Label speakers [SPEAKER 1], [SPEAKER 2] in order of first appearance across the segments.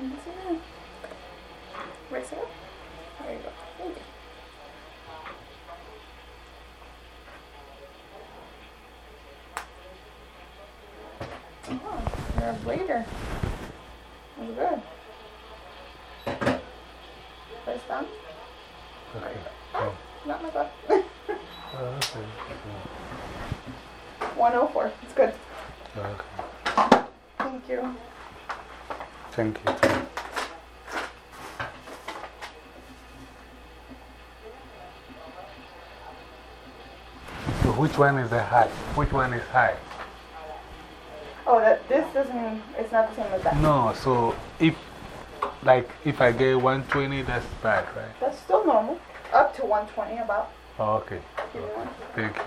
[SPEAKER 1] Raise it. up. There you go. Okay. Oh, you're a blader. That's good. First down.
[SPEAKER 2] Okay.
[SPEAKER 1] Ah, not my butt.
[SPEAKER 2] oh, okay.
[SPEAKER 1] 104. It's good.
[SPEAKER 2] Okay.
[SPEAKER 1] Thank you.
[SPEAKER 2] Thank you. So which one is the high? Which one is high?
[SPEAKER 1] Oh, that this doesn't, it's not the same as that.
[SPEAKER 2] No, so if, like, if I get 120, that's bad, right?
[SPEAKER 1] That's still normal. Up to 120 about.
[SPEAKER 2] Oh, okay. Thank you.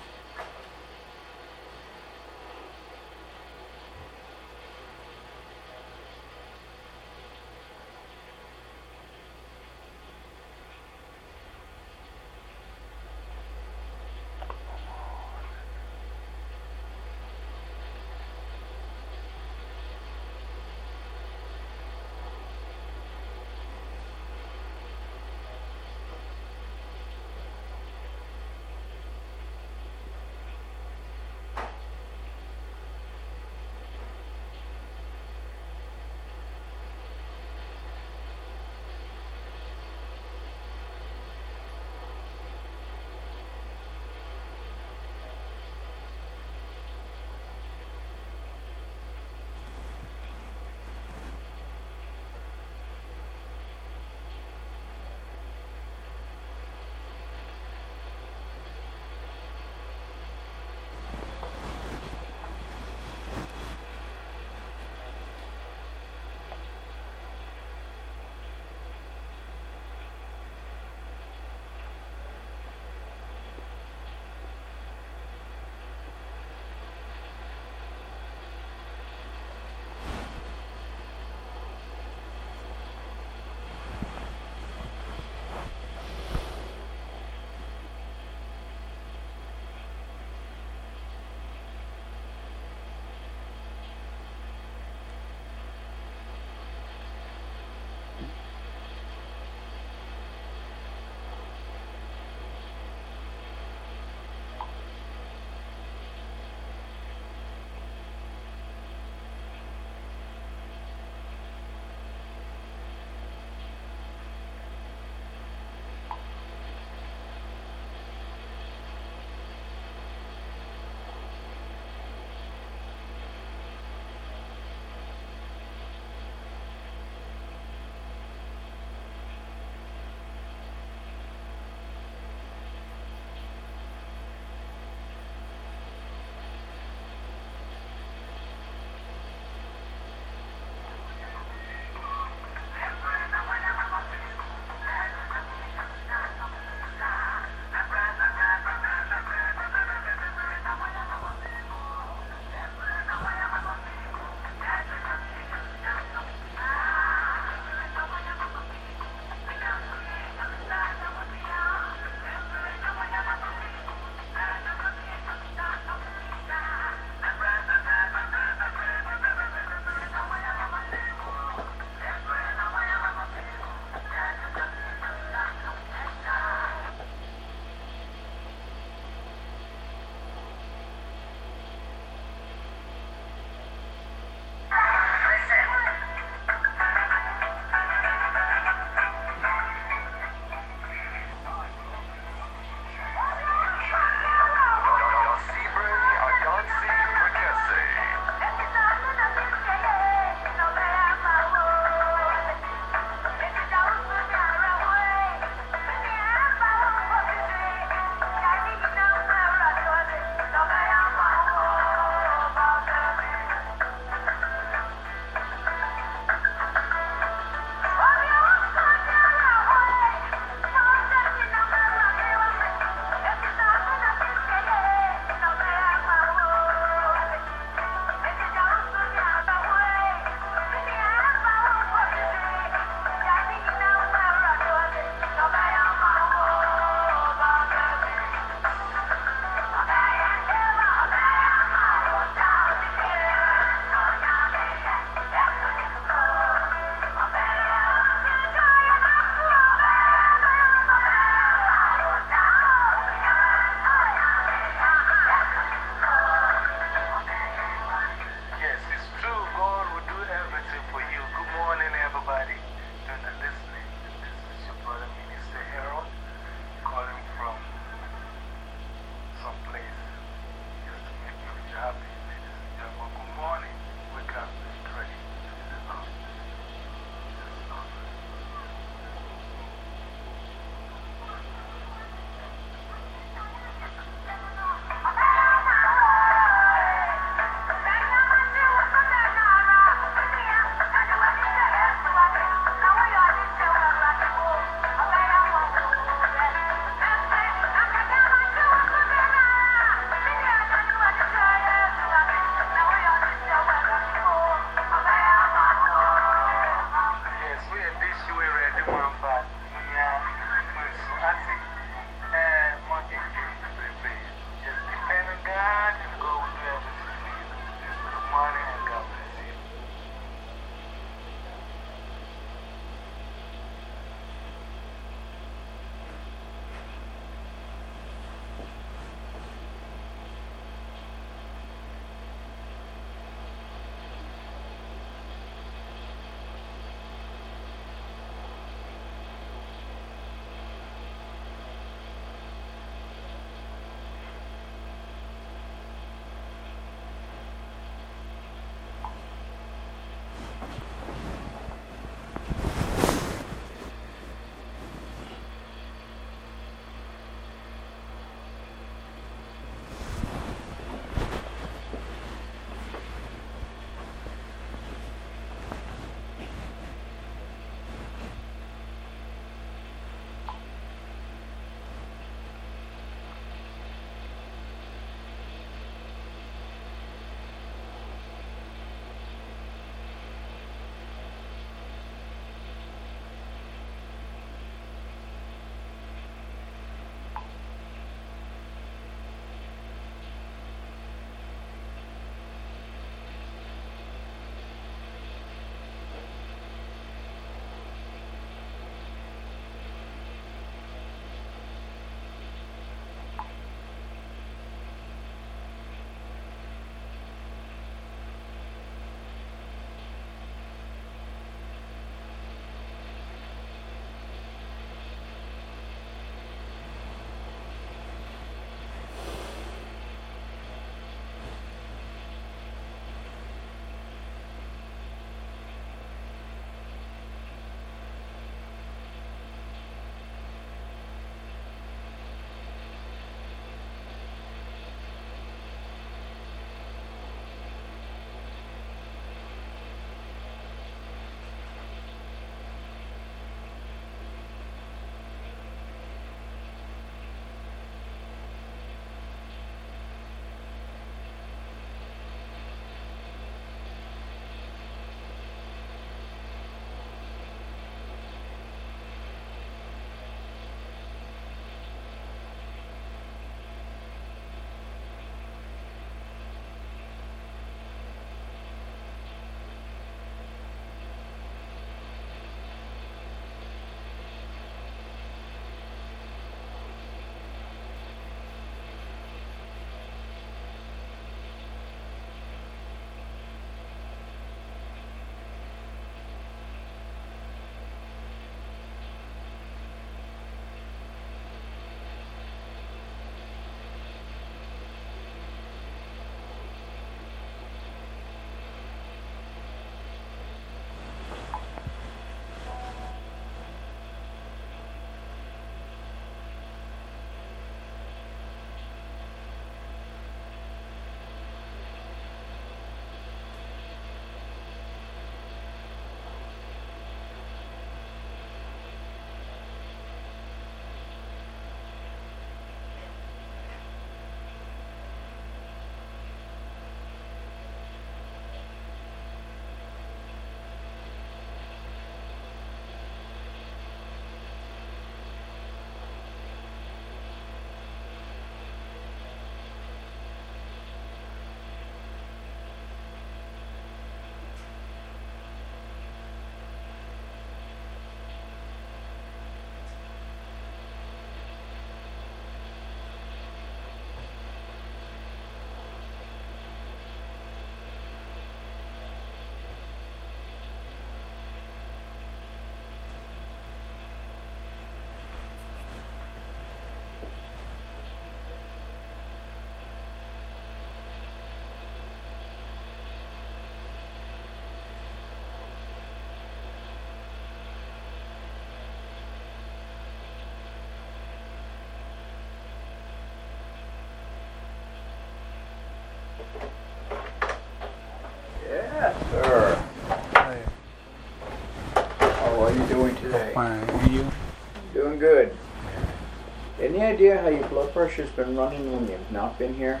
[SPEAKER 3] Idea how your blood pressure's been running when you've not been here?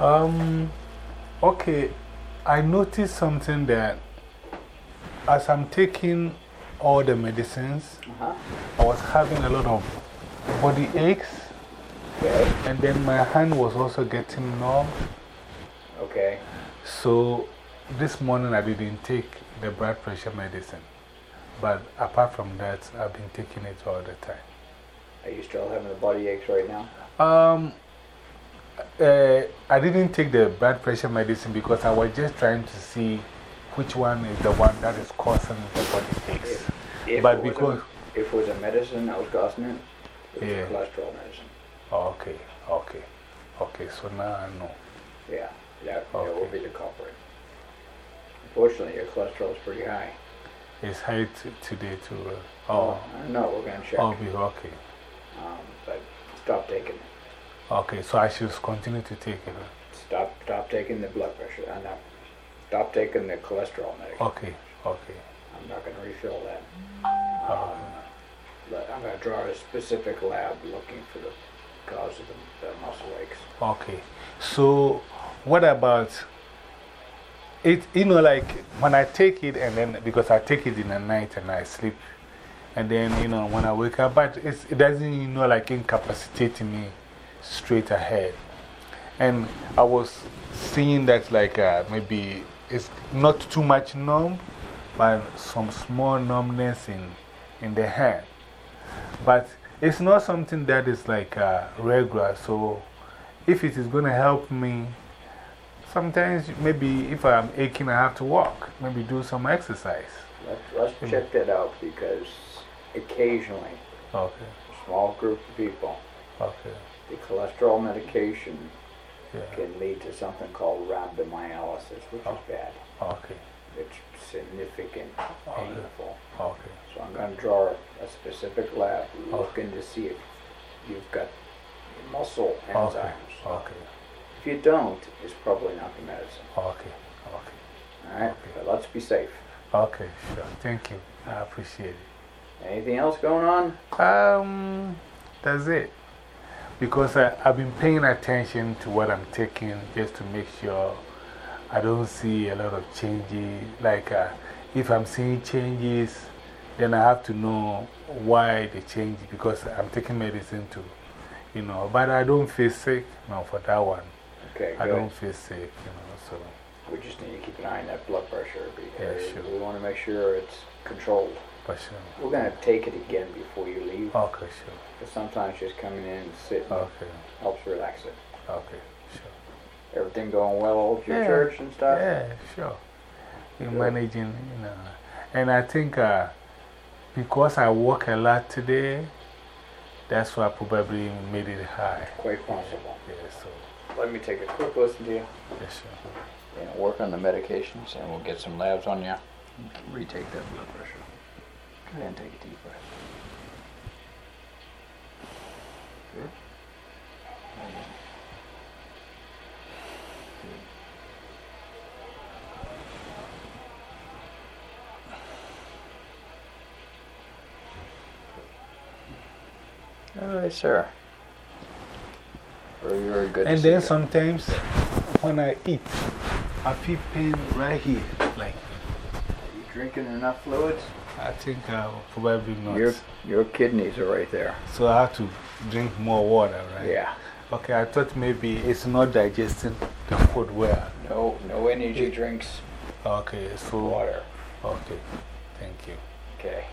[SPEAKER 2] Um, okay, I noticed something that as I'm taking all the medicines,
[SPEAKER 3] -huh.
[SPEAKER 2] I was having a lot of body aches.
[SPEAKER 3] Okay.
[SPEAKER 2] And then my hand was also getting numb.
[SPEAKER 3] Okay.
[SPEAKER 2] So this morning I didn't take the blood pressure medicine. But apart from that, I've been taking it all the time.
[SPEAKER 3] Are you still having the body aches right now?
[SPEAKER 2] Um, uh, I didn't take the blood pressure medicine because I was just trying to see which one is the one that is causing the body aches.
[SPEAKER 3] If, if
[SPEAKER 2] but because.
[SPEAKER 3] A, if it was a medicine that was causing it, it was
[SPEAKER 2] yeah.
[SPEAKER 3] a cholesterol medicine.
[SPEAKER 2] Okay, okay, okay, so now I know.
[SPEAKER 3] Yeah, that,
[SPEAKER 2] okay.
[SPEAKER 3] that will be the culprit. Unfortunately, your cholesterol is pretty high.
[SPEAKER 2] It's high today, too. Uh,
[SPEAKER 3] oh, no, we're going to check.
[SPEAKER 2] Oh, be okay.
[SPEAKER 3] Um, but stop taking it.
[SPEAKER 2] Okay, so I should continue to take it.
[SPEAKER 3] Stop, stop taking the blood pressure. No, stop taking the cholesterol medicine.
[SPEAKER 2] Okay, okay.
[SPEAKER 3] I'm not going to refill that.
[SPEAKER 2] Um,
[SPEAKER 3] I'm going to draw a specific lab looking for the cause of the, the muscle aches.
[SPEAKER 2] Okay, so what about it? You know, like when I take it, and then because I take it in the night and I sleep, and then, you know, when I wake up, but it doesn't, you know, like incapacitate me straight ahead. And I was seeing that, like, uh, maybe it's not too much numb, but some small numbness in, in the hand. But it's not something that is like uh, regular. So if it is going to help me, sometimes maybe if I'm aching, I have to walk, maybe do some exercise.
[SPEAKER 3] Let's, let's check that out because occasionally,
[SPEAKER 2] okay.
[SPEAKER 3] a small group of people,
[SPEAKER 2] okay.
[SPEAKER 3] the cholesterol medication
[SPEAKER 2] yeah.
[SPEAKER 3] can lead to something called rhabdomyolysis, which
[SPEAKER 2] oh.
[SPEAKER 3] is bad.
[SPEAKER 2] Okay.
[SPEAKER 3] It's significant, painful.
[SPEAKER 2] Okay.
[SPEAKER 3] So I'm going to draw a specific lab looking to see if you've got muscle enzymes.
[SPEAKER 2] Okay. okay.
[SPEAKER 3] If you don't, it's probably not the medicine.
[SPEAKER 2] Okay. Okay.
[SPEAKER 3] All right.
[SPEAKER 2] Okay.
[SPEAKER 3] But let's be safe.
[SPEAKER 2] Okay. Sure. Thank you. I appreciate it.
[SPEAKER 3] Anything else going on?
[SPEAKER 2] Um, that's it. Because I, I've been paying attention to what I'm taking just to make sure I don't see a lot of changes. Like uh, if I'm seeing changes, then I have to know why they change because I'm taking medicine too. You know, but I don't feel sick, no, for that one.
[SPEAKER 3] Okay,
[SPEAKER 2] I don't feel sick, you know, so.
[SPEAKER 3] We just need to keep an eye on that blood pressure because
[SPEAKER 2] yeah, sure.
[SPEAKER 3] we want to make sure it's controlled.
[SPEAKER 2] For sure.
[SPEAKER 3] We're going to take it again before you leave.
[SPEAKER 2] Okay, sure.
[SPEAKER 3] Because sometimes just coming in and sitting
[SPEAKER 2] okay.
[SPEAKER 3] helps relax it.
[SPEAKER 2] Okay, sure.
[SPEAKER 3] Everything going well at your
[SPEAKER 2] yeah,
[SPEAKER 3] church and stuff?
[SPEAKER 2] Yeah, sure. You're managing, you know. And I think uh, because I work a lot today, that's why I probably made it high.
[SPEAKER 3] Quite possible.
[SPEAKER 2] Yeah, so.
[SPEAKER 3] Let me take a quick listen to you.
[SPEAKER 2] Yes, sir.
[SPEAKER 3] And work on the medications, and we'll get some labs on you. Retake that blood pressure. Go ahead and take a deep breath. Good. All right, sir. Very, very good.
[SPEAKER 2] And then sometimes when I eat, I feel pain right here. Like,
[SPEAKER 3] Are you drinking enough fluids?
[SPEAKER 2] I think I probably not.
[SPEAKER 3] Your, your kidneys are right there.
[SPEAKER 2] So I have to drink more water, right?
[SPEAKER 3] Yeah.
[SPEAKER 2] Okay, I thought maybe it's not digesting the food well.
[SPEAKER 3] No, no energy drinks.
[SPEAKER 2] Okay, so.
[SPEAKER 3] Water.
[SPEAKER 2] Okay, thank you.
[SPEAKER 3] Okay.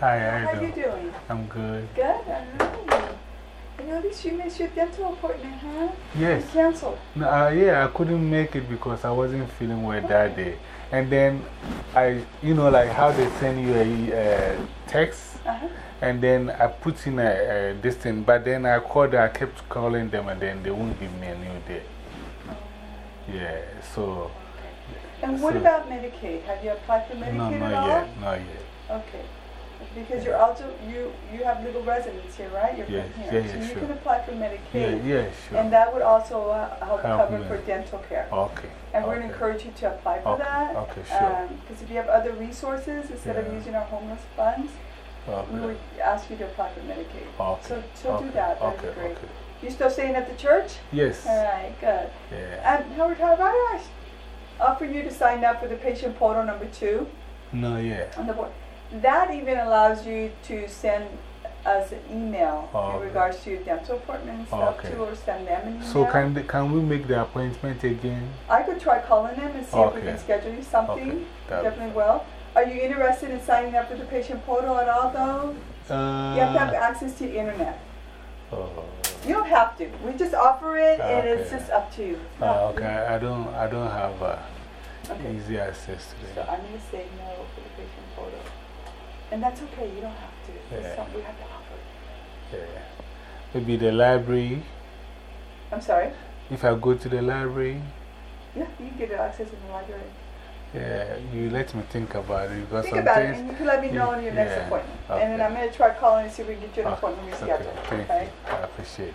[SPEAKER 2] Hi, how
[SPEAKER 4] How
[SPEAKER 2] you
[SPEAKER 4] you
[SPEAKER 2] doing? I'm good.
[SPEAKER 4] Good, alright. I noticed you missed your dental appointment, huh?
[SPEAKER 2] Yes.
[SPEAKER 4] You canceled.
[SPEAKER 2] No, uh, yeah, I couldn't make it because I wasn't feeling well that day. And then I, you know, like how they send you a uh, text.
[SPEAKER 4] Uh -huh.
[SPEAKER 2] And then I put in a, a this thing, but then I called, I kept calling them, and then they won't give me a new day. Yeah, so.
[SPEAKER 4] And what
[SPEAKER 2] so-
[SPEAKER 4] about Medicaid? Have you applied for Medicaid
[SPEAKER 2] No,
[SPEAKER 4] at
[SPEAKER 2] not
[SPEAKER 4] all?
[SPEAKER 2] yet, not yet.
[SPEAKER 4] Okay. Because you're also, you, you have legal residence here, right? You're
[SPEAKER 2] Yeah,
[SPEAKER 4] from here.
[SPEAKER 2] yeah,
[SPEAKER 4] So you
[SPEAKER 2] sure.
[SPEAKER 4] can apply for Medicaid.
[SPEAKER 2] yeah, sure.
[SPEAKER 4] And that would also uh, help
[SPEAKER 2] Help
[SPEAKER 4] cover
[SPEAKER 2] me.
[SPEAKER 4] for dental care.
[SPEAKER 2] Okay.
[SPEAKER 4] And we're going to encourage you to apply for
[SPEAKER 2] Okay,
[SPEAKER 4] that.
[SPEAKER 2] okay, sure.
[SPEAKER 4] Because if you have other resources, instead of using our homeless funds, we would ask you to apply for Medicaid.
[SPEAKER 2] Okay.
[SPEAKER 4] So, so do that. That'd
[SPEAKER 2] okay,
[SPEAKER 4] be great. You still staying at the church?
[SPEAKER 2] Yes.
[SPEAKER 4] All right, good.
[SPEAKER 2] Yeah.
[SPEAKER 4] And Howard, have I offered you to sign up for the patient portal number two
[SPEAKER 2] No, yeah.
[SPEAKER 4] on the board? That even allows you to send us an email
[SPEAKER 2] Oh,
[SPEAKER 4] in regards to your dental appointment stuff
[SPEAKER 2] Okay.
[SPEAKER 4] too, or send them an email.
[SPEAKER 2] So, can, they- can we make the appointment again?
[SPEAKER 4] I could try calling them and see if we can schedule you something.
[SPEAKER 2] Okay,
[SPEAKER 4] Definitely will. Are you interested in signing up for the patient portal at all, though?
[SPEAKER 2] Uh,
[SPEAKER 4] You have to have access to the internet.
[SPEAKER 2] oh,
[SPEAKER 4] You don't have to. We just offer it, and it's just up to you.
[SPEAKER 2] Uh, okay, I don't, I don't have uh, easy access to
[SPEAKER 4] it.
[SPEAKER 2] So.
[SPEAKER 4] I'm going to say no for the patient portal. And that's okay. You don't have to. It's
[SPEAKER 2] Yeah.
[SPEAKER 4] something we have to offer.
[SPEAKER 2] Yeah. Maybe the library.
[SPEAKER 4] I'm sorry?
[SPEAKER 2] If I go to the library,
[SPEAKER 4] Yeah, you can get access in the library.
[SPEAKER 2] yeah, you let me think about it because
[SPEAKER 4] Think about it, and you can let me know on your next appointment. And then. I'm going to try calling and see if we can get ah, you an
[SPEAKER 2] Okay,
[SPEAKER 4] appointment
[SPEAKER 2] okay,
[SPEAKER 4] rescheduled.
[SPEAKER 2] thank
[SPEAKER 4] Okay?
[SPEAKER 2] I appreciate it.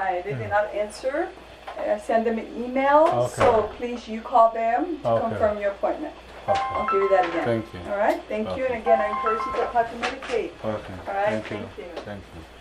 [SPEAKER 4] Time. They did hmm. not answer. I sent them an email,
[SPEAKER 2] Okay.
[SPEAKER 4] so please you call them to
[SPEAKER 2] Okay.
[SPEAKER 4] confirm your appointment.
[SPEAKER 2] Okay.
[SPEAKER 4] I'll give you that again.
[SPEAKER 2] Thank you.
[SPEAKER 4] All right, thank you. And again, I encourage you to Medicaid.
[SPEAKER 2] Okay.
[SPEAKER 4] All right,
[SPEAKER 2] Thank you.
[SPEAKER 4] thank you.
[SPEAKER 2] Thank you.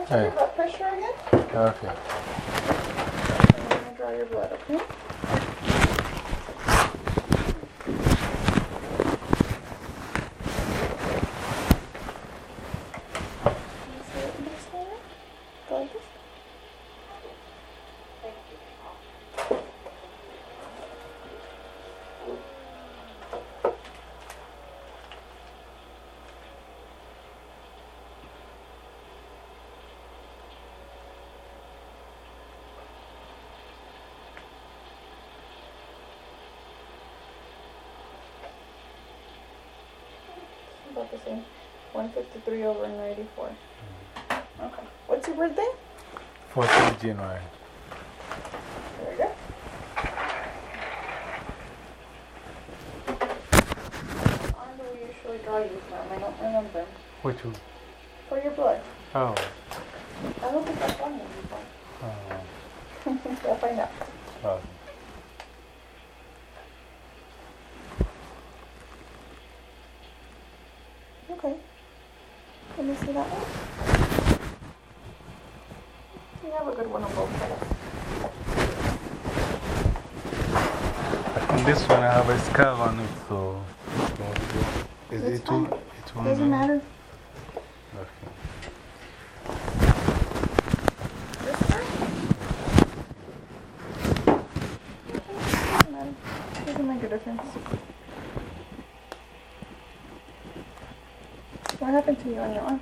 [SPEAKER 1] Check
[SPEAKER 2] Hey.
[SPEAKER 1] your blood pressure again?
[SPEAKER 2] Okay.
[SPEAKER 1] I'm going to draw your blood, okay? Can you see it in this corner? Go like this. About the same. 153 over 94. Mm. Okay. What's your birthday?
[SPEAKER 2] 14th January.
[SPEAKER 1] There we go. On do we usually draw you from? I don't remember.
[SPEAKER 2] Which one?
[SPEAKER 1] For your blood.
[SPEAKER 2] Oh.
[SPEAKER 1] I don't think I've done it before.
[SPEAKER 2] oh.
[SPEAKER 1] I'll find out.
[SPEAKER 2] oh.
[SPEAKER 1] Okay. Let me see that one. You have a good one on both sides.
[SPEAKER 2] I think this one I have a scar on it, so. Is
[SPEAKER 1] That's
[SPEAKER 2] it too? It won't
[SPEAKER 1] Doesn't matter.
[SPEAKER 2] Okay.
[SPEAKER 1] This part? Doesn't make a difference. What happened to you on your arm?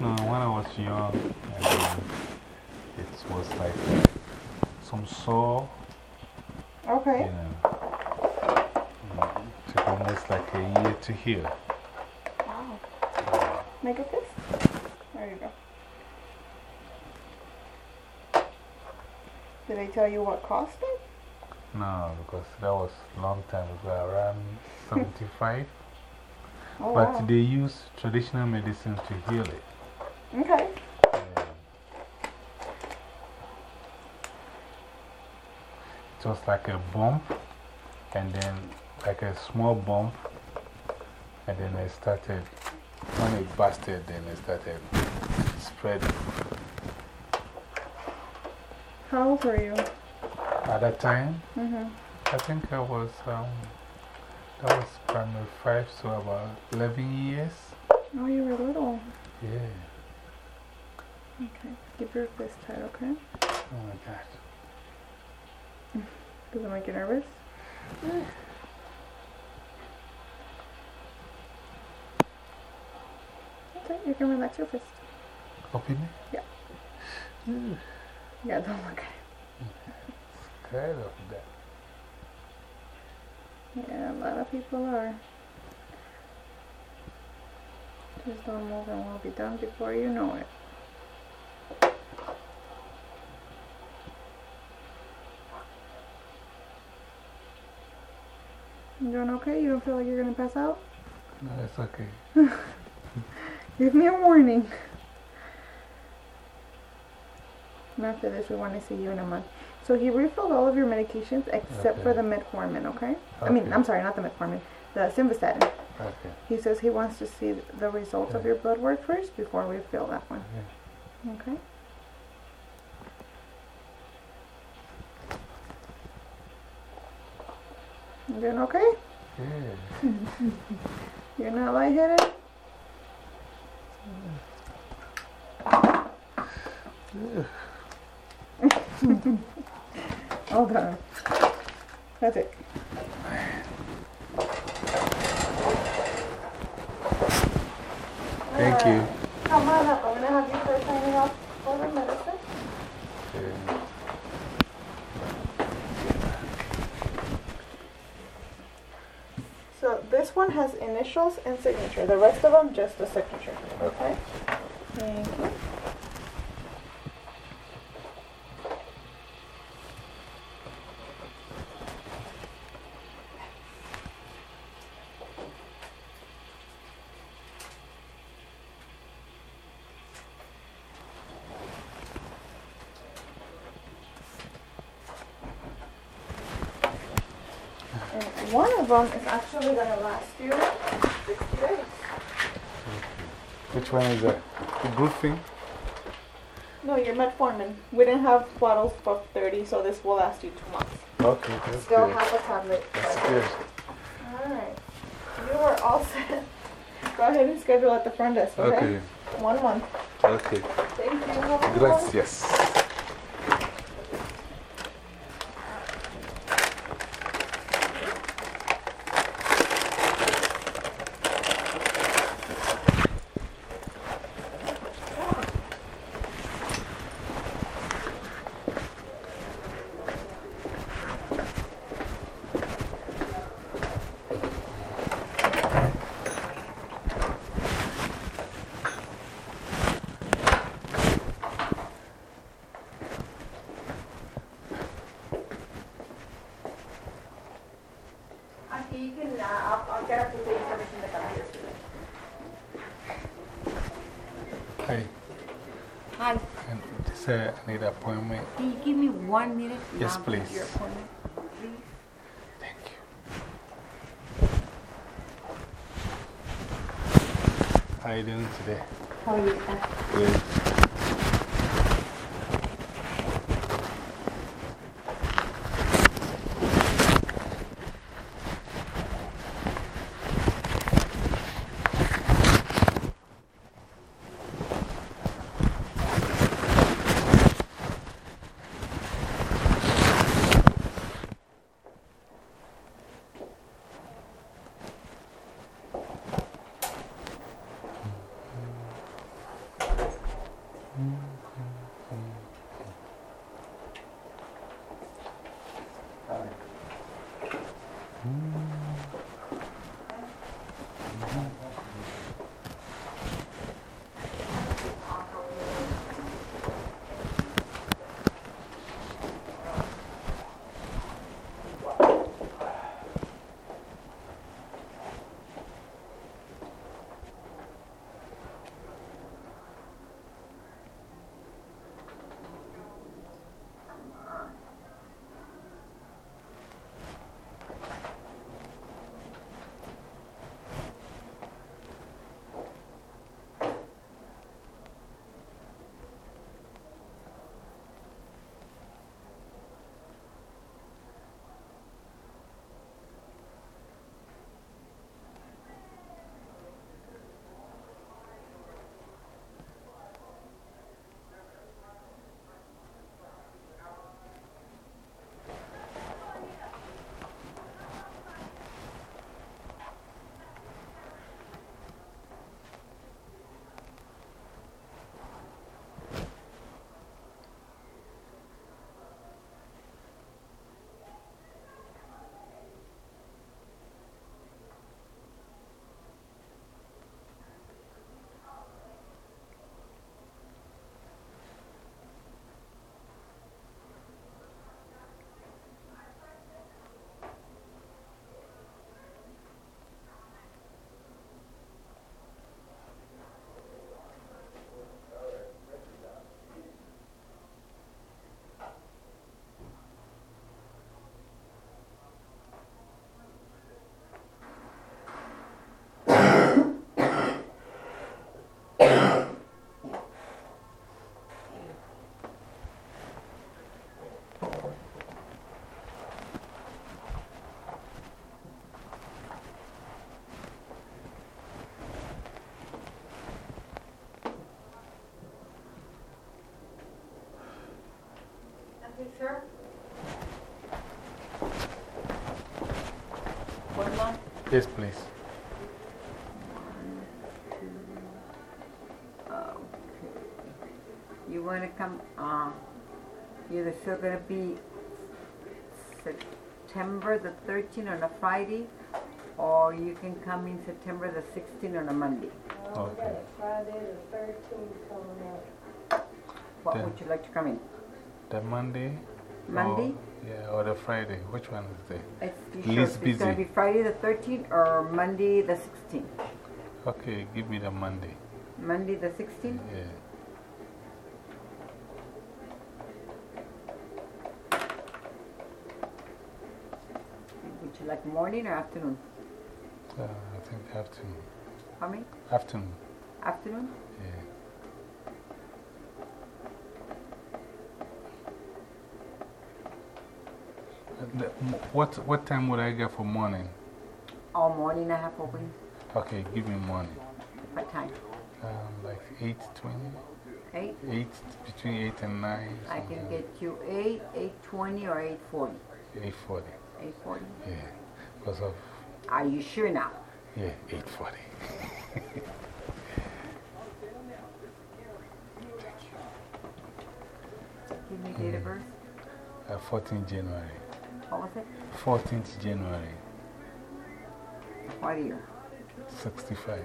[SPEAKER 2] No, when I was young, and it was like some sore, you
[SPEAKER 1] Okay.
[SPEAKER 2] know. It took almost like a year to heal.
[SPEAKER 1] Wow. Make it this? There you go. Did they tell you what cost it?
[SPEAKER 2] No, because that was a long time ago, around 75.
[SPEAKER 1] Oh,
[SPEAKER 2] but
[SPEAKER 1] wow.
[SPEAKER 2] they use traditional medicine to heal it.
[SPEAKER 1] Okay.
[SPEAKER 2] Yeah. It was like a bump, and then like a small bump, and then it started, when it busted, then it started spreading.
[SPEAKER 1] How old were you?
[SPEAKER 2] At that time,
[SPEAKER 1] Mm hmm.
[SPEAKER 2] I think I was, um, that was primary five, so about 11 years.
[SPEAKER 1] Oh, you were little.
[SPEAKER 2] Yeah.
[SPEAKER 1] Okay. Keep your fist tight, okay?
[SPEAKER 2] Oh my God.
[SPEAKER 1] Does it make you nervous? Okay, you can relax your fist.
[SPEAKER 2] Open it?
[SPEAKER 1] Yeah.
[SPEAKER 2] Mm,
[SPEAKER 1] Yeah, don't look at
[SPEAKER 2] Scared of that.
[SPEAKER 1] Yeah, a lot of people are. Just don't move and we'll be done before you know it. You doing okay? You don't feel like you're gonna pass out?
[SPEAKER 2] No, it's okay.
[SPEAKER 1] Give me a warning. And after this, we want to see you in a month. So he refilled all of your medications except for
[SPEAKER 2] Okay.
[SPEAKER 1] the metformin, okay? I mean, I'm sorry, not the metformin, the simvastatin.
[SPEAKER 2] Okay.
[SPEAKER 1] He says he wants to see the results of your blood work first before we fill that one. Okay? You doing okay?
[SPEAKER 2] Yeah.
[SPEAKER 1] You're not lightheaded? On. That's it.
[SPEAKER 2] Thank you.
[SPEAKER 1] Come on up. I'm going to have you first signing off for the medicine.
[SPEAKER 2] Yeah.
[SPEAKER 1] So this one has initials and signature. The rest of them just a signature. Okay? Thank you. And one of them is actually going to last you 60 days.
[SPEAKER 2] Which one is that? The blue thing?
[SPEAKER 1] No, you're metformin. We didn't have bottles for 30, so this will last you two months.
[SPEAKER 2] Okay, that's
[SPEAKER 1] Still
[SPEAKER 2] good.
[SPEAKER 1] have a tablet.
[SPEAKER 2] That's good.
[SPEAKER 1] Alright. You are all set. Go ahead and schedule at the front desk, okay?
[SPEAKER 2] Okay,
[SPEAKER 1] One month.
[SPEAKER 2] okay.
[SPEAKER 1] Thank you. Have a good one.
[SPEAKER 2] Gracias.
[SPEAKER 1] Okay, you can, uh, I'll, I'll get up with the information that got here today.
[SPEAKER 2] Hi.
[SPEAKER 5] Hi,
[SPEAKER 2] Uh, need appointment.
[SPEAKER 5] can you give me one minute?
[SPEAKER 2] Yes, please.
[SPEAKER 5] Your appointment, please.
[SPEAKER 2] Thank you. How you doing today?
[SPEAKER 5] How are you?
[SPEAKER 2] Good.
[SPEAKER 1] Okay.
[SPEAKER 5] One more?
[SPEAKER 2] Yes, please.
[SPEAKER 5] You want to come, uh, you're still going to be September the 13th on a Friday, or you can come in September the 16th on a Monday.
[SPEAKER 2] Okay.
[SPEAKER 6] Friday the thirteenth coming up.
[SPEAKER 5] What would you like to come in?
[SPEAKER 2] The Monday?
[SPEAKER 5] Monday?
[SPEAKER 2] Or, yeah, or the Friday. Which one is there?
[SPEAKER 5] It's,
[SPEAKER 2] Least
[SPEAKER 5] sure it's going to be Friday the 13th or Monday the 16th?
[SPEAKER 2] Okay, give me the Monday.
[SPEAKER 5] Monday the 16th?
[SPEAKER 2] Yeah.
[SPEAKER 5] Would you like morning or afternoon?
[SPEAKER 2] Uh, I think afternoon.
[SPEAKER 5] How many?
[SPEAKER 2] Afternoon.
[SPEAKER 5] Afternoon?
[SPEAKER 2] Yeah. What, what time would I get for morning?
[SPEAKER 5] All morning I have open.
[SPEAKER 2] Okay, give me morning.
[SPEAKER 5] What time?
[SPEAKER 2] Um, like 8.20?
[SPEAKER 5] Eight?
[SPEAKER 2] 8, between 8 and 9.
[SPEAKER 5] I can get you eight, eight twenty, or eight forty.
[SPEAKER 2] 8.40.
[SPEAKER 5] Eight forty.
[SPEAKER 2] Yeah, because of,
[SPEAKER 5] Are you sure now?
[SPEAKER 2] yeah, 8.40.
[SPEAKER 5] Give me date of birth.
[SPEAKER 2] Uh, 14 January.
[SPEAKER 5] It?
[SPEAKER 2] 14th January,
[SPEAKER 5] What year?
[SPEAKER 2] 65.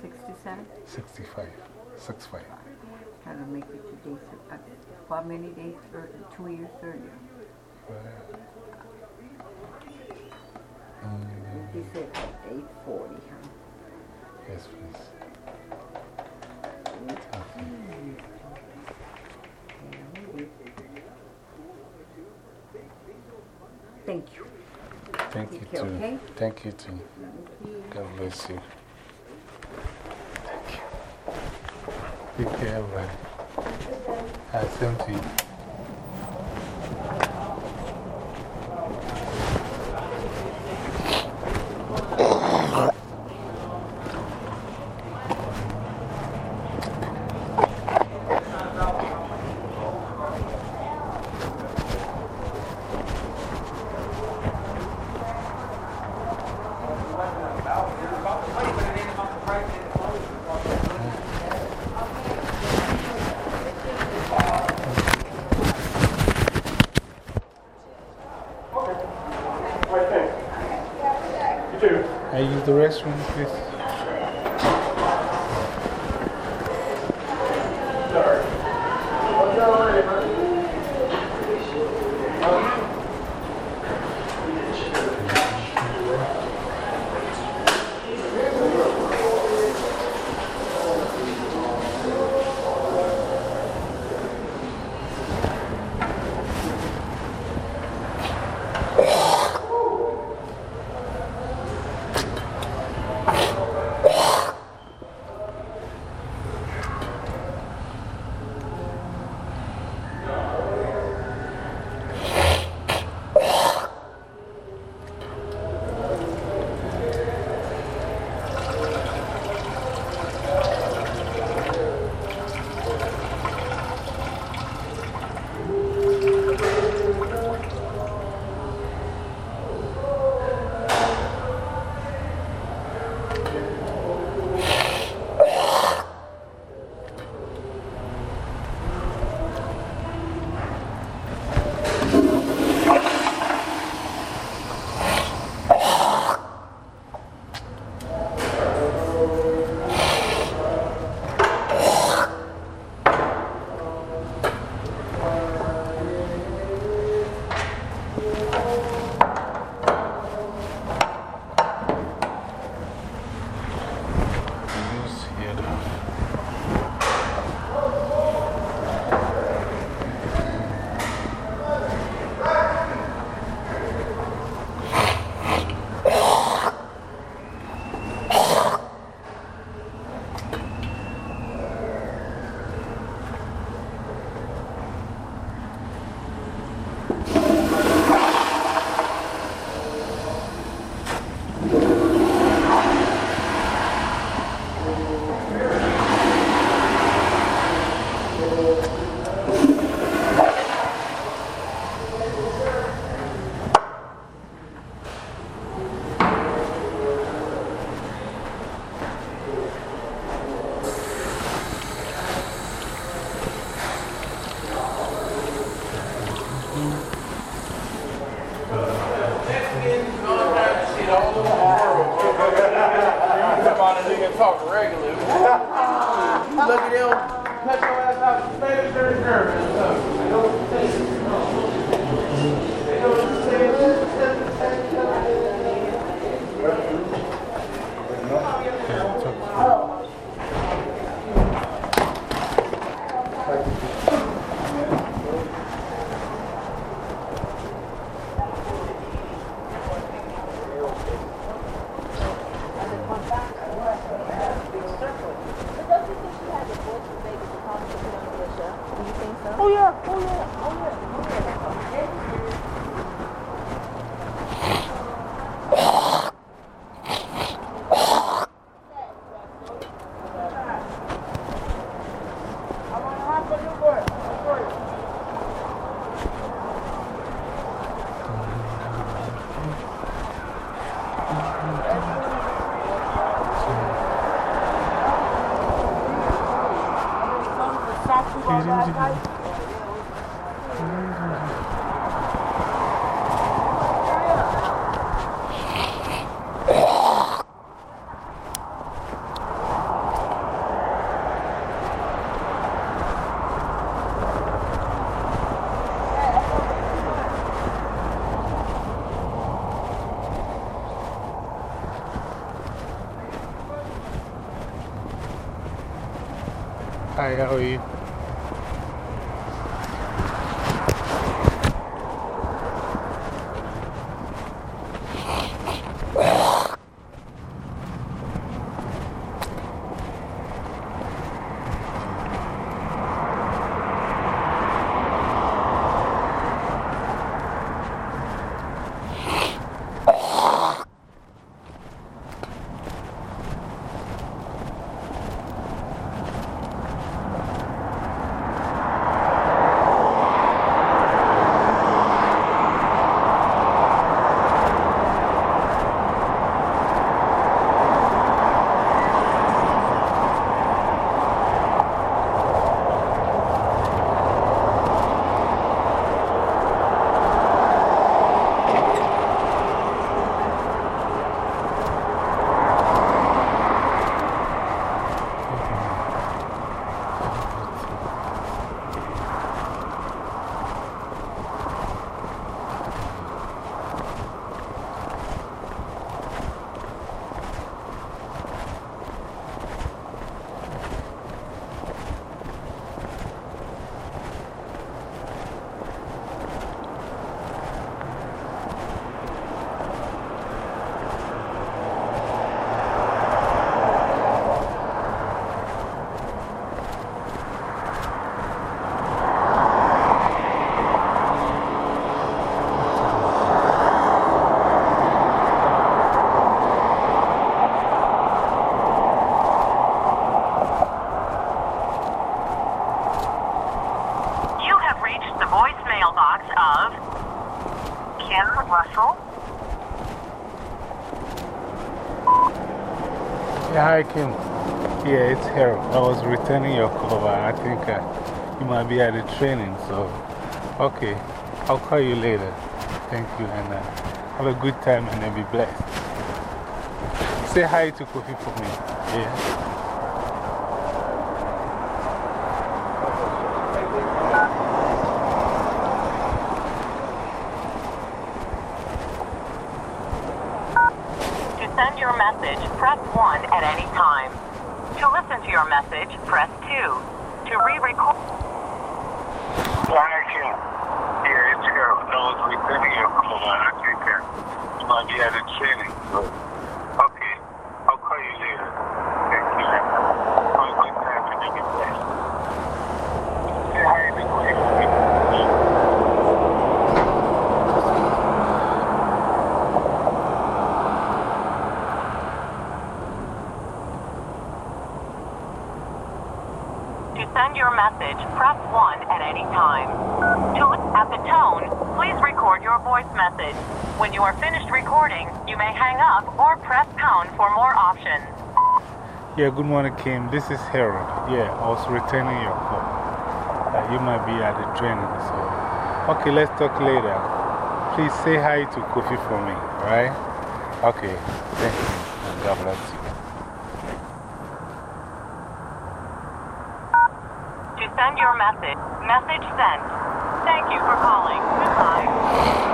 [SPEAKER 5] Sixty-seven?
[SPEAKER 2] 65. 65.
[SPEAKER 5] Trying to make it two days. uh, How many days earlier? Two years earlier.
[SPEAKER 2] Mm,
[SPEAKER 5] You said eight forty, huh?
[SPEAKER 2] yes, please.
[SPEAKER 5] Thank you.
[SPEAKER 2] Thank you too.
[SPEAKER 5] okay?
[SPEAKER 2] Thank you too. God bless you. Thank you. Take care, everybody. I same to I use the restroom, please. Hi, how are you?
[SPEAKER 7] You have reached the voicemail box of Kim Russell.
[SPEAKER 2] Yeah, hi, Kim. Yeah, it's Harold. I was returning your call, but I think uh, you might be at the training, so. Okay, I'll call you later. Thank you, and uh, have a good time and be blessed. Say hi to Kofi for me. Yeah.
[SPEAKER 7] To send your message, press 1 at any time. To your message, press 2. To re-record...
[SPEAKER 8] Hi, Kim. Yeah, it's Harold. I was returning your call. I think you might be at a training. So. Okay. I'll call you later. Thank you. Have a good time and make it blessed. Say hi to Queen for me.
[SPEAKER 7] To send your message, press 1 at any time. To at the tone, please record your voice message. When you are finished recording, you may hang up or press pound for more options.
[SPEAKER 2] Yeah, good morning, Kim. This is Harold. Yeah, I was returning your call. Uh, you might be at the training, so. Okay, let's talk later. Please say hi to Kofi for me, right? Okay, thank you. And God bless you.
[SPEAKER 7] To send your message, message sent. Thank you for calling. Goodbye.